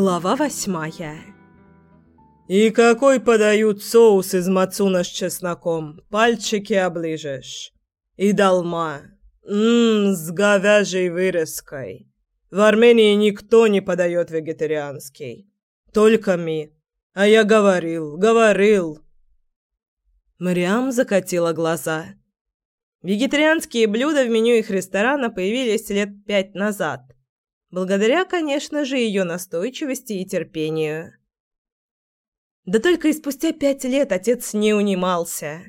Глава восьмая «И какой подают соус из мацуна с чесноком? Пальчики оближешь. И долма. Ммм, с говяжьей вырезкой. В Армении никто не подает вегетарианский. Только ми. А я говорил, говорил». Мариам закатила глаза. Вегетарианские блюда в меню их ресторана появились лет пять назад – Благодаря, конечно же, ее настойчивости и терпению. Да только и спустя пять лет отец не унимался.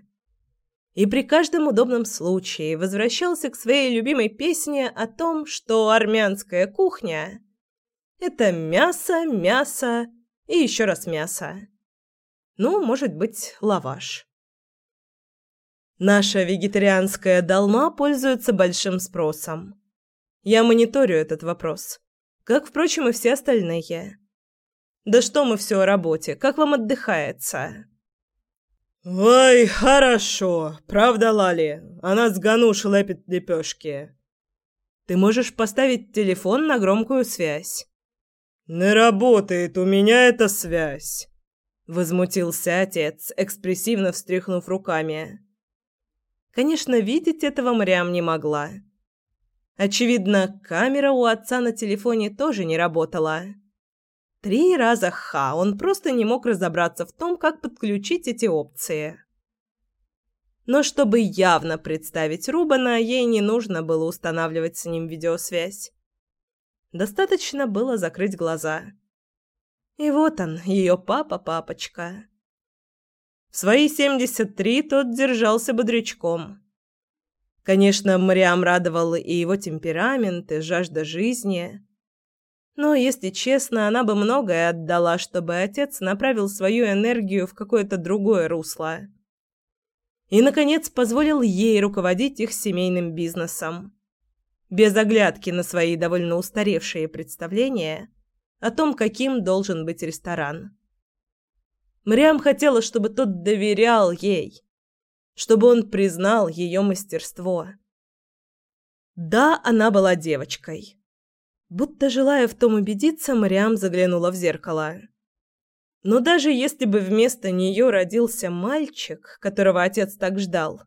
И при каждом удобном случае возвращался к своей любимой песне о том, что армянская кухня – это мясо, мясо и еще раз мясо. Ну, может быть, лаваш. Наша вегетарианская долма пользуется большим спросом. Я мониторю этот вопрос. Как, впрочем, и все остальные. Да что мы все о работе? Как вам отдыхается? «Ой, хорошо. Правда, Лали? Она с Гануш лепит лепешки». «Ты можешь поставить телефон на громкую связь». «Не работает у меня эта связь», — возмутился отец, экспрессивно встряхнув руками. Конечно, видеть этого Мариам не могла. Очевидно, камера у отца на телефоне тоже не работала. Три раза ха, он просто не мог разобраться в том, как подключить эти опции. Но чтобы явно представить Рубана, ей не нужно было устанавливать с ним видеосвязь. Достаточно было закрыть глаза. И вот он, ее папа-папочка. В свои 73 тот держался бодрячком. Конечно, Мариам радовал и его темперамент, и жажда жизни. Но, если честно, она бы многое отдала, чтобы отец направил свою энергию в какое-то другое русло. И, наконец, позволил ей руководить их семейным бизнесом. Без оглядки на свои довольно устаревшие представления о том, каким должен быть ресторан. Мариам хотела, чтобы тот доверял ей, чтобы он признал ее мастерство. Да, она была девочкой. Будто желая в том убедиться, Мариам заглянула в зеркало. Но даже если бы вместо нее родился мальчик, которого отец так ждал,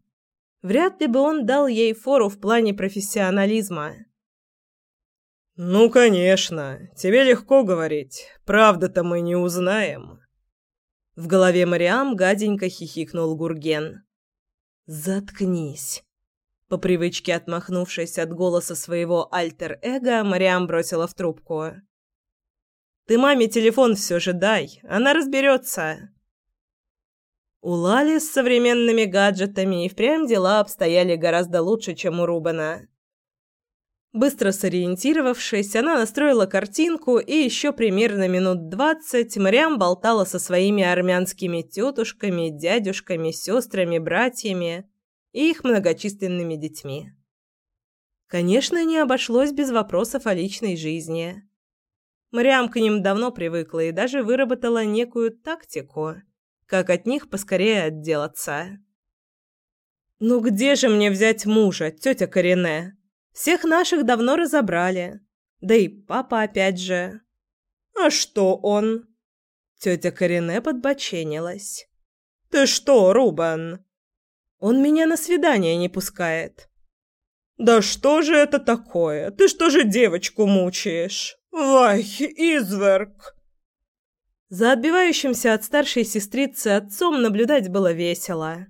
вряд ли бы он дал ей фору в плане профессионализма. «Ну, конечно. Тебе легко говорить. Правда-то мы не узнаем». В голове Мариам гаденько хихикнул Гурген. «Заткнись!» По привычке отмахнувшись от голоса своего альтер-эго, Мариам бросила в трубку. «Ты маме телефон все же дай, она разберется!» У Лали с современными гаджетами и впрямь дела обстояли гораздо лучше, чем у Рубана. Быстро сориентировавшись, она настроила картинку, и еще примерно минут двадцать Мариам болтала со своими армянскими тетушками, дядюшками, сестрами, братьями и их многочисленными детьми. Конечно, не обошлось без вопросов о личной жизни. Мариам к ним давно привыкла и даже выработала некую тактику, как от них поскорее отделаться. «Ну где же мне взять мужа, тетя Корене?» Всех наших давно разобрали. Да и папа опять же. А что он? Тетя Корене подбоченилась. Ты что, Рубан? Он меня на свидание не пускает. Да что же это такое? Ты что же девочку мучаешь? Вай, изверг. За отбивающимся от старшей сестрицы отцом наблюдать было весело,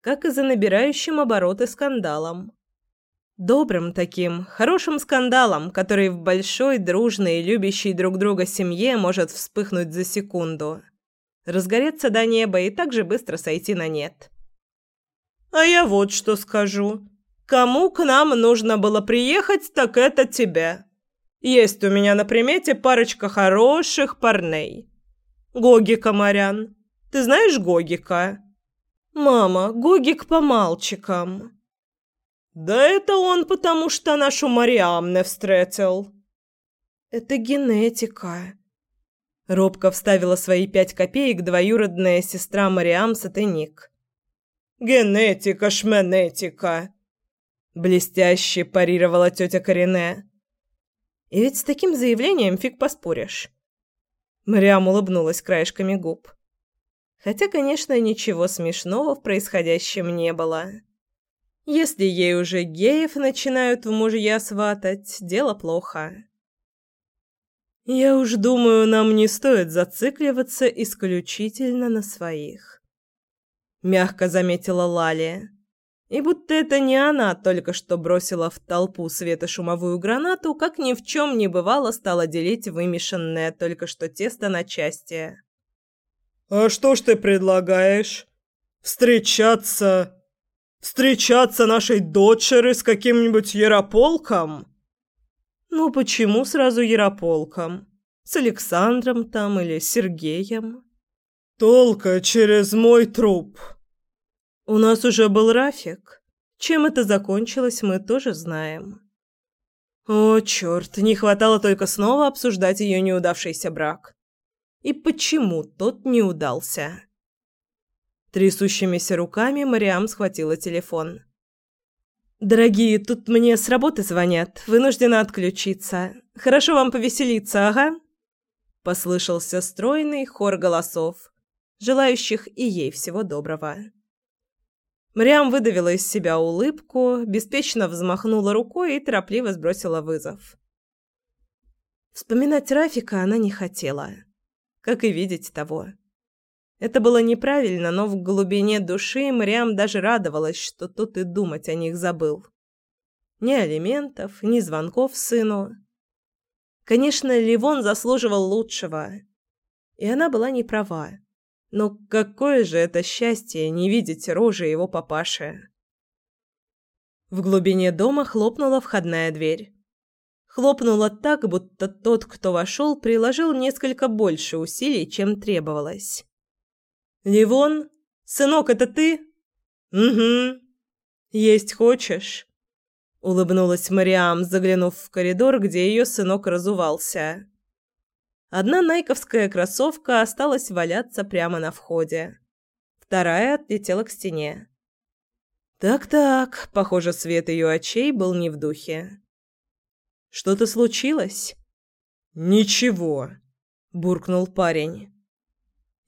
как и за набирающим обороты скандалом. Добрым таким, хорошим скандалом, который в большой, дружной, любящей друг друга семье может вспыхнуть за секунду. Разгореться до неба и так же быстро сойти на нет. «А я вот что скажу. Кому к нам нужно было приехать, так это тебе. Есть у меня на примете парочка хороших парней. Гогика Морян. Ты знаешь Гогика?» «Мама, Гогик по мальчикам». «Да это он потому что нашу Мариам не встретил». «Это генетика». Робко вставила свои пять копеек двоюродная сестра Мариам Сатеник. «Генетика, шменетика!» Блестяще парировала тетя Корене. И ведь с таким заявлением фиг поспоришь. Мариам улыбнулась краешками губ. Хотя, конечно, ничего смешного в происходящем не было. Если ей уже геев начинают в мужья сватать, дело плохо. Я уж думаю, нам не стоит зацикливаться исключительно на своих. Мягко заметила Лалия. И будто это не она только что бросила в толпу светошумовую гранату, как ни в чем не бывало стала делить вымешанное только что тесто на части. «А что ж ты предлагаешь? Встречаться Встречаться нашей дочери с каким-нибудь Ярополком? Ну почему сразу Ярополком? С Александром там или Сергеем? Только через мой труп. У нас уже был Рафик. Чем это закончилось, мы тоже знаем. О, черт, не хватало только снова обсуждать ее неудавшийся брак. И почему тот не удался? Трясущимися руками Мариам схватила телефон. «Дорогие, тут мне с работы звонят. Вынуждена отключиться. Хорошо вам повеселиться, ага?» Послышался стройный хор голосов, желающих и ей всего доброго. Мариам выдавила из себя улыбку, беспечно взмахнула рукой и торопливо сбросила вызов. Вспоминать Рафика она не хотела, как и видеть того. Это было неправильно, но в глубине души Мариам даже радовалась, что тот и думать о них забыл. Ни алиментов, ни звонков сыну. Конечно, Ливон заслуживал лучшего. И она была не права. Но какое же это счастье не видеть рожи его папаши. В глубине дома хлопнула входная дверь. Хлопнула так, будто тот, кто вошел, приложил несколько больше усилий, чем требовалось. «Ливон? Сынок, это ты?» «Угу. Есть хочешь?» Улыбнулась Мариам, заглянув в коридор, где ее сынок разувался. Одна найковская кроссовка осталась валяться прямо на входе. Вторая отлетела к стене. Так-так, похоже, свет ее очей был не в духе. «Что-то случилось?» «Ничего», – буркнул парень.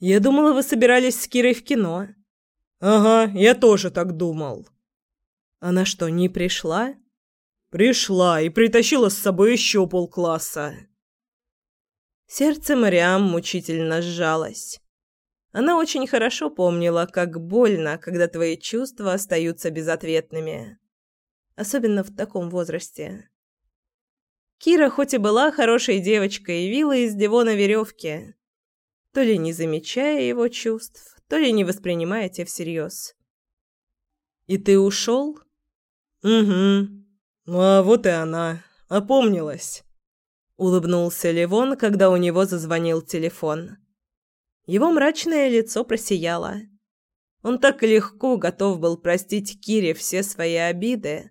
Я думала, вы собирались с Кирой в кино. Ага, я тоже так думал. Она что, не пришла? Пришла и притащила с собой еще полкласса. Сердце Мариам мучительно сжалось. Она очень хорошо помнила, как больно, когда твои чувства остаются безответными. Особенно в таком возрасте. Кира хоть и была хорошей девочкой, вила из Дивона веревки то ли не замечая его чувств, то ли не воспринимая те всерьез. «И ты ушел?» «Угу. Ну а вот и она. Опомнилась». Улыбнулся Левон, когда у него зазвонил телефон. Его мрачное лицо просияло. Он так легко готов был простить Кире все свои обиды,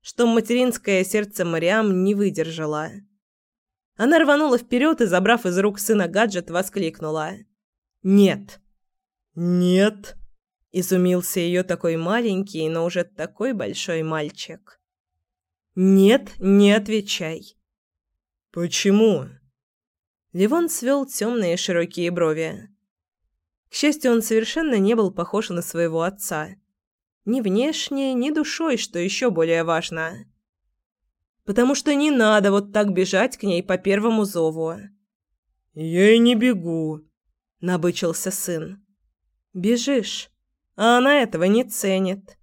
что материнское сердце Мариам не выдержало. Она рванула вперед и, забрав из рук сына гаджет, воскликнула. «Нет». «Нет?» – изумился ее такой маленький, но уже такой большой мальчик. «Нет, не отвечай». «Почему?» Ливон свел темные широкие брови. К счастью, он совершенно не был похож на своего отца. Ни внешне, ни душой, что еще более важно потому что не надо вот так бежать к ней по первому зову. «Я и не бегу», — набычился сын. «Бежишь, а она этого не ценит.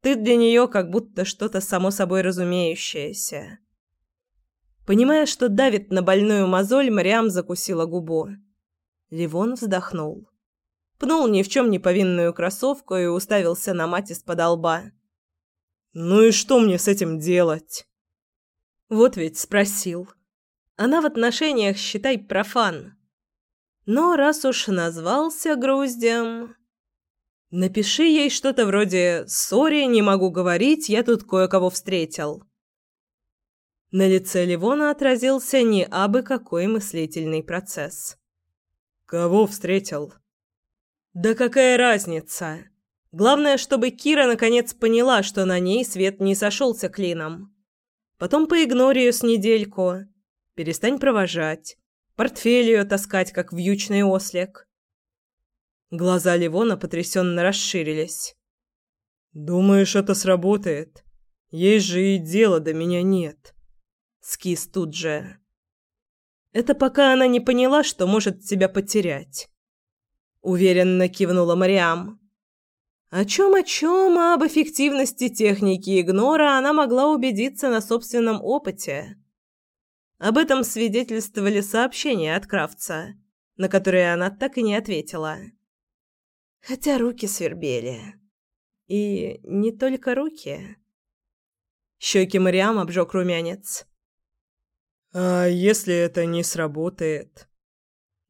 Ты для нее как будто что-то само собой разумеющееся». Понимая, что давит на больную мозоль, Мариам закусила губу. Ливон вздохнул. Пнул ни в чем не повинную кроссовку и уставился на мать из-под лба. «Ну и что мне с этим делать?» Вот ведь спросил. Она в отношениях, считай, профан. Но раз уж назвался груздем... Напиши ей что-то вроде «Сори, не могу говорить, я тут кое-кого встретил». На лице Ливона отразился не абы какой мыслительный процесс. «Кого встретил?» «Да какая разница? Главное, чтобы Кира наконец поняла, что на ней свет не сошелся клином. Потом поигнори ее с недельку. Перестань провожать. Портфель ее таскать, как вьючный ослик. Глаза Ливона потрясенно расширились. «Думаешь, это сработает? Есть же и дела до меня нет». Скис тут же. Это пока она не поняла, что может тебя потерять. Уверенно кивнула Мариам. О чем о чем, об эффективности техники игнора она могла убедиться на собственном опыте. Об этом свидетельствовали сообщения от Кравца, на которые она так и не ответила. Хотя руки свербели. И не только руки. Щеки Мариам обжег румянец. «А если это не сработает?»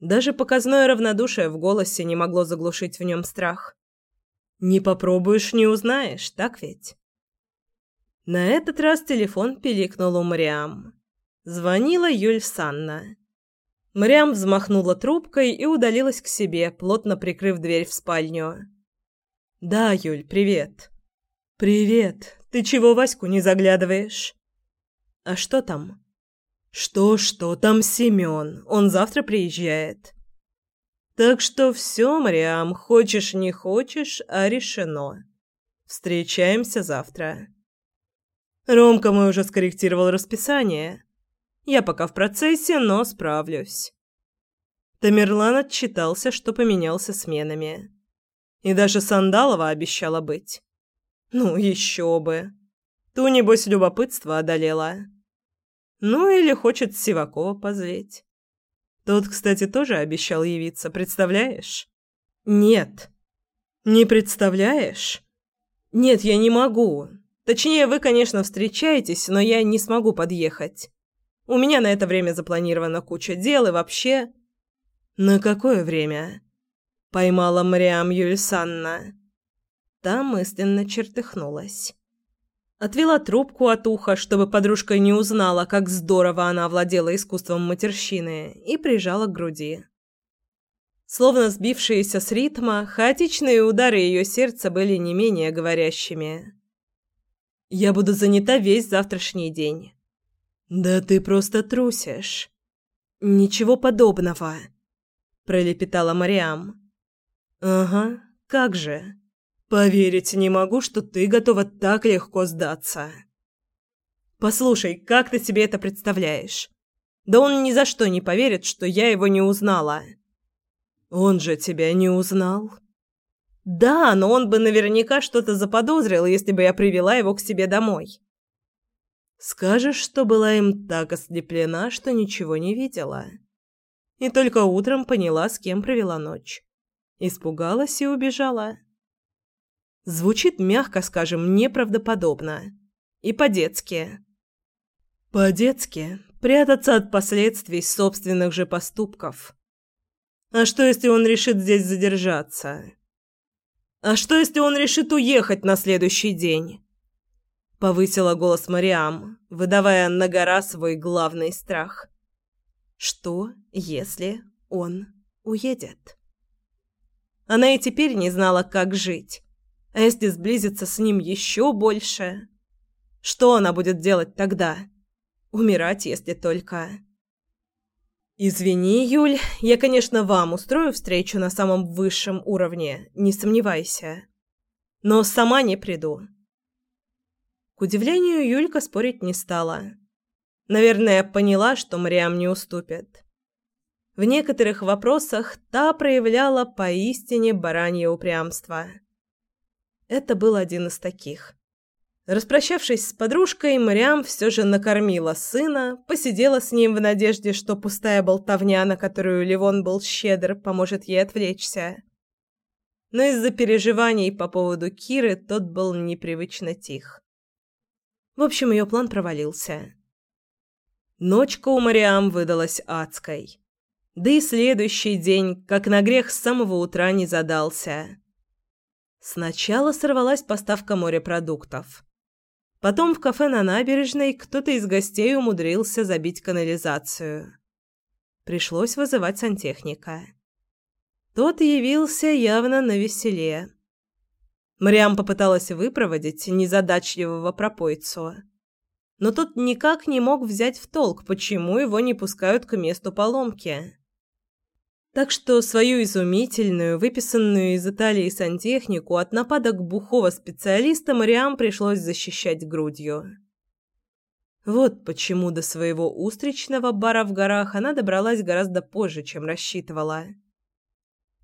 Даже показное равнодушие в голосе не могло заглушить в нем страх. Не попробуешь, не узнаешь, так ведь? На этот раз телефон пиликнул у Мариам. Звонила Юль Санна. Мариам взмахнула трубкой и удалилась к себе, плотно прикрыв дверь в спальню. «Да, Юль, привет». «Привет. Ты чего Ваську не заглядываешь?» «А что там?» «Что-что, там Семен. Он завтра приезжает». Так что все, Мариам, хочешь не хочешь, а решено. Встречаемся завтра. Ромка мой уже скорректировал расписание. Я пока в процессе, но справлюсь. Тамерлан отчитался, что поменялся сменами. И даже Сандалова обещала быть. Ну, еще бы. Ту, небось, любопытство одолела. Ну, или хочет Сивакова позлить. Тот, кстати, тоже обещал явиться, представляешь? Нет. Не представляешь? Нет, я не могу. Точнее, вы, конечно, встречаетесь, но я не смогу подъехать. У меня на это время запланирована куча дел и вообще... На какое время? Поймала Мариам Юльсанна. Та мысленно чертыхнулась. Отвела трубку от уха, чтобы подружка не узнала, как здорово она овладела искусством матерщины, и прижала к груди. Словно сбившиеся с ритма, хаотичные удары ее сердца были не менее говорящими. «Я буду занята весь завтрашний день». «Да ты просто трусишь». «Ничего подобного», – пролепетала Мариам. «Ага, как же». Поверить не могу, что ты готова так легко сдаться. Послушай, как ты себе это представляешь? Да он ни за что не поверит, что я его не узнала. Он же тебя не узнал. Да, но он бы наверняка что-то заподозрил, если бы я привела его к себе домой. Скажешь, что была им так ослеплена, что ничего не видела. И только утром поняла, с кем провела ночь. Испугалась и убежала. Звучит, мягко скажем, неправдоподобно. И по-детски. По-детски прятаться от последствий собственных же поступков. А что, если он решит здесь задержаться? А что, если он решит уехать на следующий день? Повысила голос Мариам, выдавая на гора свой главный страх. Что, если он уедет? Она и теперь не знала, как жить. А если сблизиться с ним еще больше? Что она будет делать тогда? Умирать, если только... «Извини, Юль, я, конечно, вам устрою встречу на самом высшем уровне, не сомневайся. Но сама не приду». К удивлению, Юлька спорить не стала. Наверное, поняла, что Мариам не уступит. В некоторых вопросах та проявляла поистине баранье упрямство. Это был один из таких. Распрощавшись с подружкой, Мариам все же накормила сына, посидела с ним в надежде, что пустая болтовня, на которую Ливон был щедр, поможет ей отвлечься. Но из-за переживаний по поводу Киры тот был непривычно тих. В общем, ее план провалился. Ночка у Мариам выдалась адской. Да и следующий день, как на грех с самого утра не задался. Сначала сорвалась поставка морепродуктов. Потом в кафе на набережной кто-то из гостей умудрился забить канализацию. Пришлось вызывать сантехника. Тот явился явно на веселе. Мариам попыталась выпроводить незадачливого пропойцу. но тот никак не мог взять в толк, почему его не пускают к месту поломки. Так что свою изумительную, выписанную из Италии сантехнику от нападок бухого специалиста Мариам пришлось защищать грудью. Вот почему до своего устричного бара в горах она добралась гораздо позже, чем рассчитывала.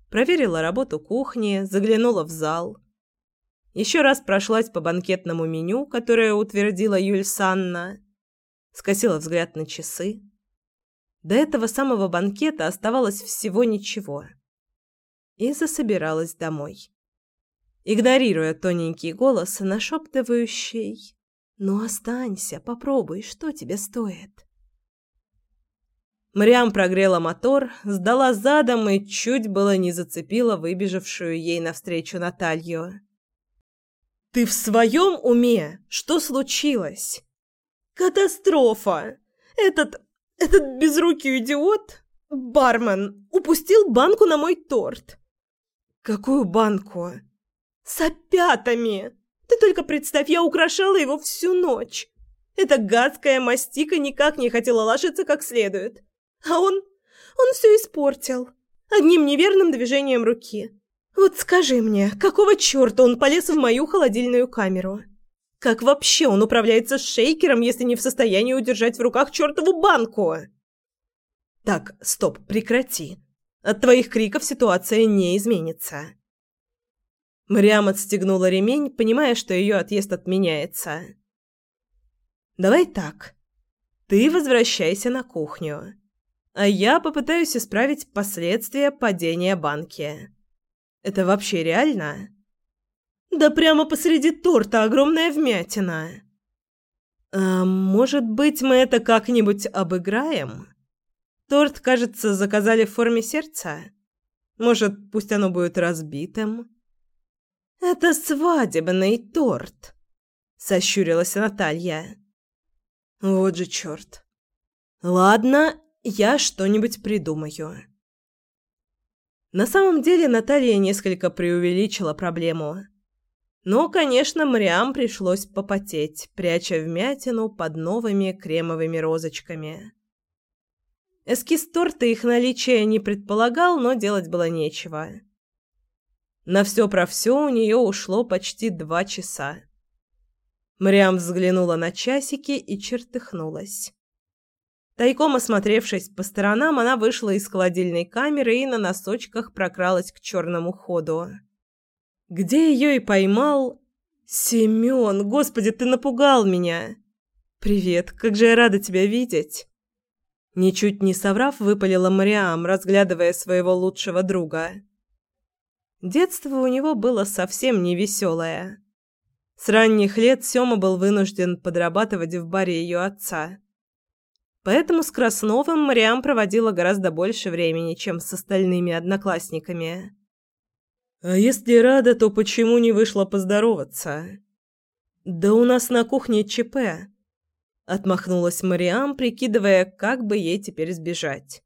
Проверила работу кухни, заглянула в зал. Еще раз прошлась по банкетному меню, которое утвердила Юль Санна. Скосила взгляд на часы. До этого самого банкета оставалось всего ничего. И засобиралась домой. Игнорируя тоненький голос, нашептывающий «Ну останься, попробуй, что тебе стоит?» Мариам прогрела мотор, сдала задом и чуть было не зацепила выбежавшую ей навстречу Наталью. «Ты в своем уме? Что случилось?» «Катастрофа! Этот... этот безрукий идиот, бармен, упустил банку на мой торт». «Какую банку?» «С опятами!» Ты только представь, я украшала его всю ночь. Эта гадская мастика никак не хотела ложиться как следует. А он... он все испортил. Одним неверным движением руки. Вот скажи мне, какого черта он полез в мою холодильную камеру? Как вообще он управляется шейкером, если не в состоянии удержать в руках чертову банку? Так, стоп, прекрати. От твоих криков ситуация не изменится. Мариам отстегнула ремень, понимая, что ее отъезд отменяется. «Давай так. Ты возвращайся на кухню, а я попытаюсь исправить последствия падения банки. Это вообще реально?» «Да прямо посреди торта огромная вмятина!» «А может быть, мы это как-нибудь обыграем? Торт, кажется, заказали в форме сердца. Может, пусть оно будет разбитым?» «Это свадебный торт», — сощурилась Наталья. «Вот же черт. Ладно, я что-нибудь придумаю». На самом деле Наталья несколько преувеличила проблему. Но, конечно, Мариам пришлось попотеть, пряча вмятину под новыми кремовыми розочками. Эскиз торта их наличие не предполагал, но делать было нечего. На все про все у нее ушло почти два часа. Мариам взглянула на часики и чертыхнулась. Тайком осмотревшись по сторонам, она вышла из холодильной камеры и на носочках прокралась к черному ходу. Где ее и поймал... «Семен, господи, ты напугал меня!» «Привет, как же я рада тебя видеть!» Ничуть не соврав, выпалила Мариам, разглядывая своего лучшего друга. Детство у него было совсем не веселое. С ранних лет Сёма был вынужден подрабатывать в баре ее отца. Поэтому с Красновым Мариам проводила гораздо больше времени, чем с остальными одноклассниками. «А если рада, то почему не вышла поздороваться?» «Да у нас на кухне ЧП», — отмахнулась Мариам, прикидывая, как бы ей теперь сбежать.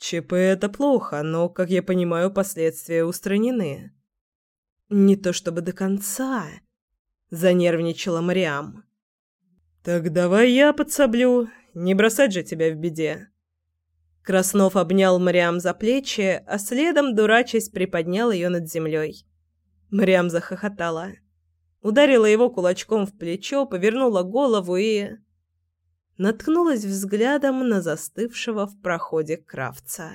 ЧП – это плохо, но, как я понимаю, последствия устранены. Не то чтобы до конца, занервничала Мариам. Так давай я подсоблю, не бросать же тебя в беде. Краснов обнял Мариам за плечи, а следом, дурачась, приподнял ее над землей. Мариам захохотала. Ударила его кулачком в плечо, повернула голову и наткнулась взглядом на застывшего в проходе Кравца.